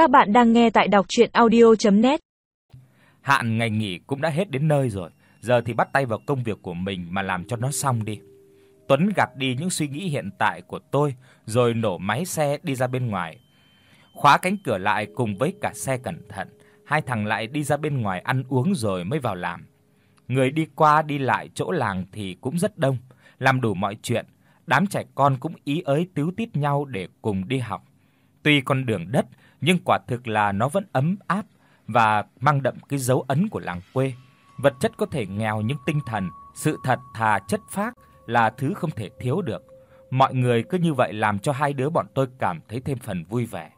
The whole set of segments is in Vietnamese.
Các bạn đang nghe tại đọc audio net Hạn ngày nghỉ cũng đã hết đến nơi rồi, giờ thì bắt tay vào công việc của mình mà làm cho nó xong đi. Tuấn gạt đi những suy nghĩ hiện tại của tôi, rồi nổ máy xe đi ra bên ngoài. Khóa cánh cửa lại cùng với cả xe cẩn thận, hai thằng lại đi ra bên ngoài ăn uống rồi mới vào làm. Người đi qua đi lại chỗ làng thì cũng rất đông, làm đủ mọi chuyện, đám trẻ con cũng ý ới tíu tít nhau để cùng đi học. Tuy con đường đất, nhưng quả thực là nó vẫn ấm áp và mang đậm cái dấu ấn của làng quê. Vật chất có thể nghèo nhưng tinh thần, sự thật thà chất phác là thứ không thể thiếu được. Mọi người cứ như vậy làm cho hai đứa bọn tôi cảm thấy thêm phần vui vẻ.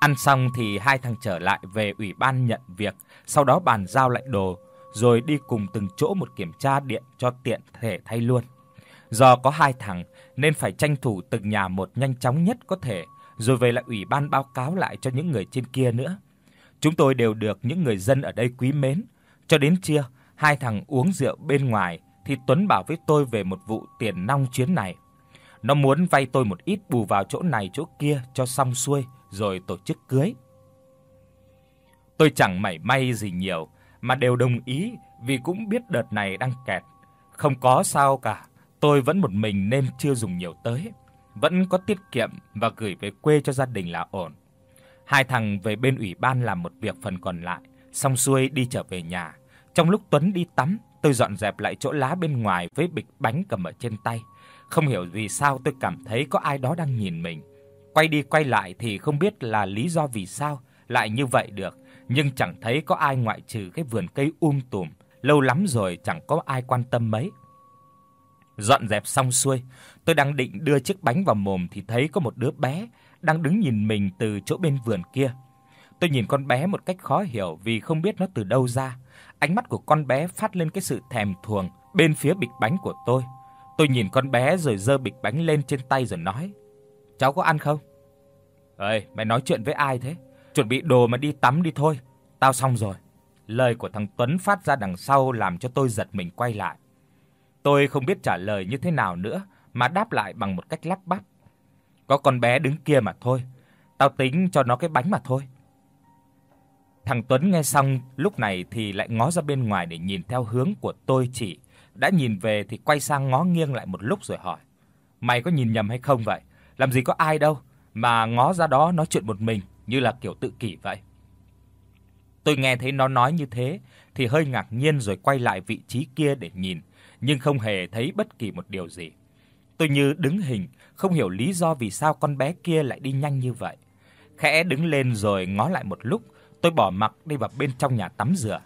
Ăn xong thì hai thằng trở lại về ủy ban nhận việc, sau đó bàn giao lại đồ, rồi đi cùng từng chỗ một kiểm tra điện cho tiện thể thay luôn. Do có hai thằng nên phải tranh thủ từng nhà một nhanh chóng nhất có thể, rồi về lại ủy ban báo cáo lại cho những người trên kia nữa. Chúng tôi đều được những người dân ở đây quý mến. Cho đến trưa, hai thằng uống rượu bên ngoài thì Tuấn bảo với tôi về một vụ tiền nong chuyến này. Nó muốn vay tôi một ít bù vào chỗ này chỗ kia cho xong xuôi rồi tổ chức cưới. Tôi chẳng mảy may gì nhiều mà đều đồng ý vì cũng biết đợt này đang kẹt, không có sao cả. Tôi vẫn một mình nên chưa dùng nhiều tới, vẫn có tiết kiệm và gửi về quê cho gia đình là ổn. Hai thằng về bên ủy ban làm một việc phần còn lại, xong xuôi đi trở về nhà. Trong lúc Tuấn đi tắm, tôi dọn dẹp lại chỗ lá bên ngoài với bịch bánh cầm ở trên tay. Không hiểu vì sao tôi cảm thấy có ai đó đang nhìn mình. Quay đi quay lại thì không biết là lý do vì sao lại như vậy được, nhưng chẳng thấy có ai ngoại trừ cái vườn cây um tùm, lâu lắm rồi chẳng có ai quan tâm mấy. Dọn dẹp xong xuôi, tôi đang định đưa chiếc bánh vào mồm thì thấy có một đứa bé đang đứng nhìn mình từ chỗ bên vườn kia. Tôi nhìn con bé một cách khó hiểu vì không biết nó từ đâu ra. Ánh mắt của con bé phát lên cái sự thèm thuồng bên phía bịch bánh của tôi. Tôi nhìn con bé rồi giơ bịch bánh lên trên tay rồi nói: "Cháu có ăn không?" "Ơi, mày nói chuyện với ai thế? Chuẩn bị đồ mà đi tắm đi thôi, tao xong rồi." Lời của thằng Tuấn phát ra đằng sau làm cho tôi giật mình quay lại. Tôi không biết trả lời như thế nào nữa mà đáp lại bằng một cách lắp bắp. Có con bé đứng kia mà thôi, tao tính cho nó cái bánh mà thôi. Thằng Tuấn nghe xong, lúc này thì lại ngó ra bên ngoài để nhìn theo hướng của tôi chỉ. Đã nhìn về thì quay sang ngó nghiêng lại một lúc rồi hỏi: "Mày có nhìn nhầm hay không vậy? Làm gì có ai đâu mà ngó ra đó nói chuyện một mình như là kiểu tự kỷ vậy." Tôi nghe thấy nó nói như thế thì hơi ngạc nhiên rồi quay lại vị trí kia để nhìn, nhưng không hề thấy bất kỳ một điều gì. Tôi như đứng hình, không hiểu lý do vì sao con bé kia lại đi nhanh như vậy. Khẽ đứng lên rồi ngó lại một lúc, tôi bỏ mặc đi vào bên trong nhà tắm rửa.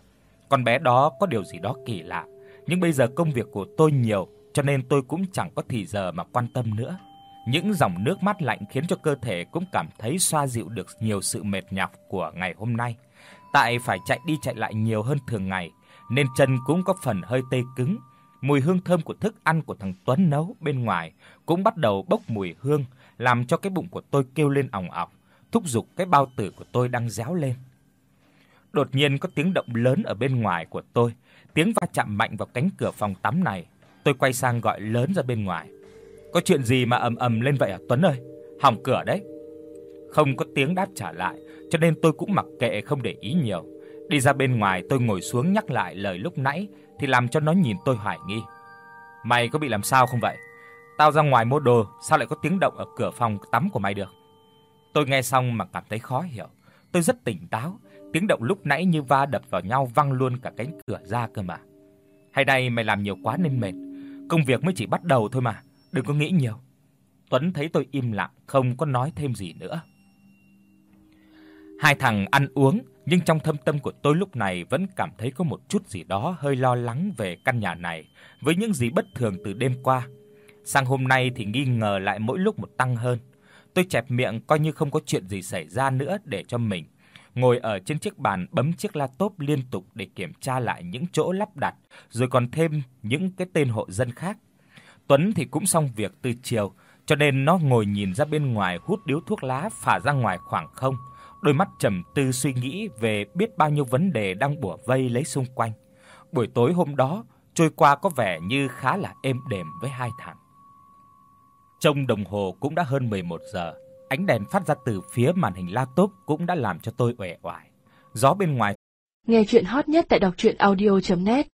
Con bé đó có điều gì đó kỳ lạ, nhưng bây giờ công việc của tôi nhiều, cho nên tôi cũng chẳng có thì giờ mà quan tâm nữa. Những dòng nước mắt lạnh khiến cho cơ thể cũng cảm thấy xoa dịu được nhiều sự mệt nhọc của ngày hôm nay. Tại phải chạy đi chạy lại nhiều hơn thường ngày, nên chân cũng có phần hơi tê cứng Mùi hương thơm của thức ăn của thằng Tuấn nấu bên ngoài cũng bắt đầu bốc mùi hương, làm cho cái bụng của tôi kêu lên òng ọc, thúc giục cái bao tử của tôi đang réo lên. Đột nhiên có tiếng động lớn ở bên ngoài của tôi, tiếng va chạm mạnh vào cánh cửa phòng tắm này. Tôi quay sang gọi lớn ra bên ngoài. Có chuyện gì mà ầm ầm lên vậy à Tuấn ơi? Hỏng cửa đấy. Không có tiếng đáp trả lại, cho nên tôi cũng mặc kệ không để ý nhiều. Đi ra bên ngoài tôi ngồi xuống nhắc lại lời lúc nãy thì làm cho nó nhìn tôi hoài nghi. Mày có bị làm sao không vậy? Tao ra ngoài mua đồ, sao lại có tiếng động ở cửa phòng tắm của mày được? Tôi nghe xong mà cảm thấy khó hiểu. Tôi rất tỉnh táo, tiếng động lúc nãy như va đập vào nhau văng luôn cả cánh cửa ra cơ mà. Hay đây mày làm nhiều quá nên mệt, công việc mới chỉ bắt đầu thôi mà, đừng có nghĩ nhiều. Tuấn thấy tôi im lặng, không có nói thêm gì nữa. Hai thằng ăn uống, nhưng trong thâm tâm của tôi lúc này vẫn cảm thấy có một chút gì đó hơi lo lắng về căn nhà này với những gì bất thường từ đêm qua. Sang hôm nay thì nghi ngờ lại mỗi lúc một tăng hơn. Tôi chẹp miệng coi như không có chuyện gì xảy ra nữa để cho mình ngồi ở trên chiếc bàn bấm chiếc laptop liên tục để kiểm tra lại những chỗ lắp đặt, rồi còn thêm những cái tên hộ dân khác. Tuấn thì cũng xong việc từ chiều, cho nên nó ngồi nhìn ra bên ngoài hút điếu thuốc lá phả ra ngoài khoảng không đôi mắt trầm tư suy nghĩ về biết bao nhiêu vấn đề đang bủa vây lấy xung quanh. Buổi tối hôm đó, trôi qua có vẻ như khá là êm đềm với hai thằng. Trong đồng hồ cũng đã hơn 11 giờ. ánh đèn phát ra từ phía màn hình laptop cũng đã làm cho tôi uể oải. Gió bên ngoài. Nghe truyện hot nhất tại doctruyenaudio.net